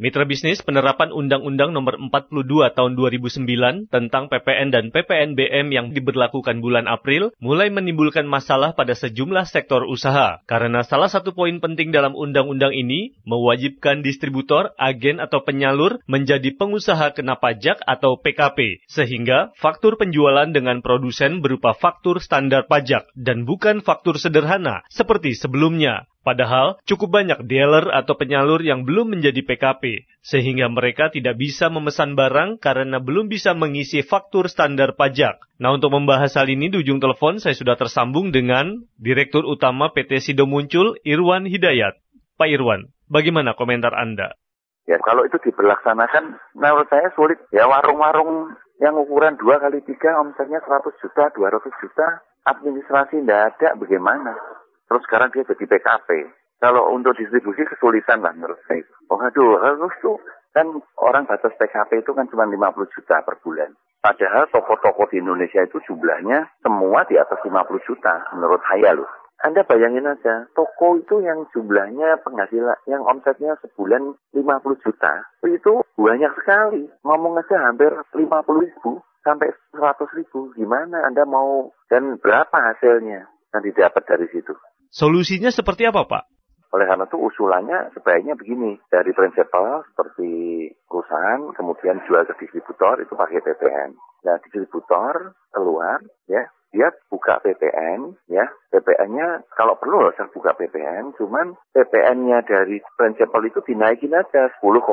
Mitra bisnis penerapan Undang-Undang Nomor 42 Tahun 2009 tentang PPN dan PPNBM yang diberlakukan bulan April mulai menimbulkan masalah pada sejumlah sektor usaha karena salah satu poin penting dalam undang-undang ini mewajibkan distributor, agen atau penyalur menjadi pengusaha kena pajak atau PKP sehingga faktur penjualan dengan produsen berupa faktur standar pajak dan bukan faktur sederhana seperti sebelumnya. Padahal cukup banyak dealer atau penyalur yang belum menjadi PKP, sehingga mereka tidak bisa memesan barang karena belum bisa mengisi faktur standar pajak. Nah untuk membahas hal ini di ujung telepon saya sudah tersambung dengan Direktur Utama PT Sido Muncul, Irwan Hidayat. Pak Irwan, bagaimana komentar Anda? Ya kalau itu diberlaksanakan, menurut saya sulit. Ya warung-warung yang ukuran dua kali tiga omsetnya 100 juta, 200 juta, administrasi tidak ada, bagaimana? Terus sekarang dia jadi PKP. Kalau untuk distribusi kesulitan lah menurut saya. Oh aduh, harus tuh kan orang batas PKP itu kan cuma 50 juta per bulan. Padahal toko-toko di Indonesia itu jumlahnya semua di atas 50 juta menurut saya loh. Anda bayangin aja, toko itu yang jumlahnya penghasilan, yang omsetnya sebulan 50 juta, itu banyak sekali. Ngomong aja hampir 50 ribu sampai 100 ribu. Gimana Anda mau, dan berapa hasilnya yang didapat dari situ? Solusinya seperti apa, Pak? Oleh karena itu usulannya sebaiknya begini, dari prinsipal seperti perusahaan, kemudian jual ke distributor itu pakai PPN. Nah, distributor keluar, ya, dia buka PPN, ya, PPN-nya kalau perlu saya buka PPN, cuman PPN-nya dari prinsipal itu dinaikin aja 10,05.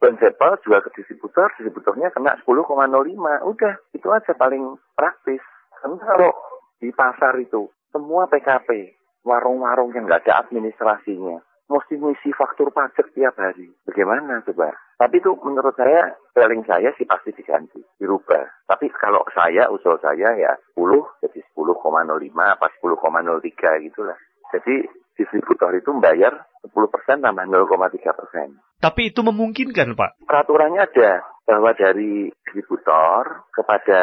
Prinsipal jual ke distributor, distributornya kena 10,05. Udah, itu aja paling praktis. Karena kalau di pasar itu semua PKP, warung-warung yang nggak ada administrasinya, mesti ngisi faktur pajak tiap hari. Bagaimana coba? Tapi itu menurut saya, paling saya sih pasti diganti, dirubah. Tapi kalau saya, usul saya ya 10 jadi 10,05 apa 10,03 gitulah. Jadi distributor itu membayar 10% tambah 0,3 persen. Tapi itu memungkinkan, Pak? Peraturannya ada bahwa dari distributor kepada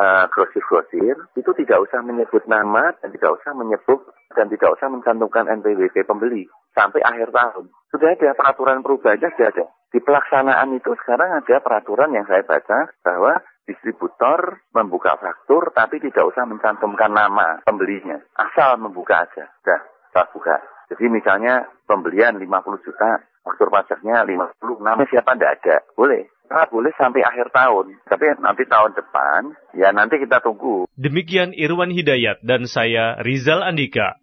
uh, grosir-grosir itu tidak usah menyebut nama dan tidak usah menyebut dan tidak usah mencantumkan NPWP pembeli sampai akhir tahun. Sudah ada peraturan perubahannya sudah ada. Di pelaksanaan itu sekarang ada peraturan yang saya baca bahwa distributor membuka faktur tapi tidak usah mencantumkan nama pembelinya. Asal membuka aja. Sudah, saya buka. Jadi misalnya pembelian 50 juta, faktur pajaknya 50, nama siapa tidak ada. Boleh. Nah, boleh sampai akhir tahun. Tapi nanti tahun depan, ya nanti kita tunggu. Demikian Irwan Hidayat dan saya Rizal Andika.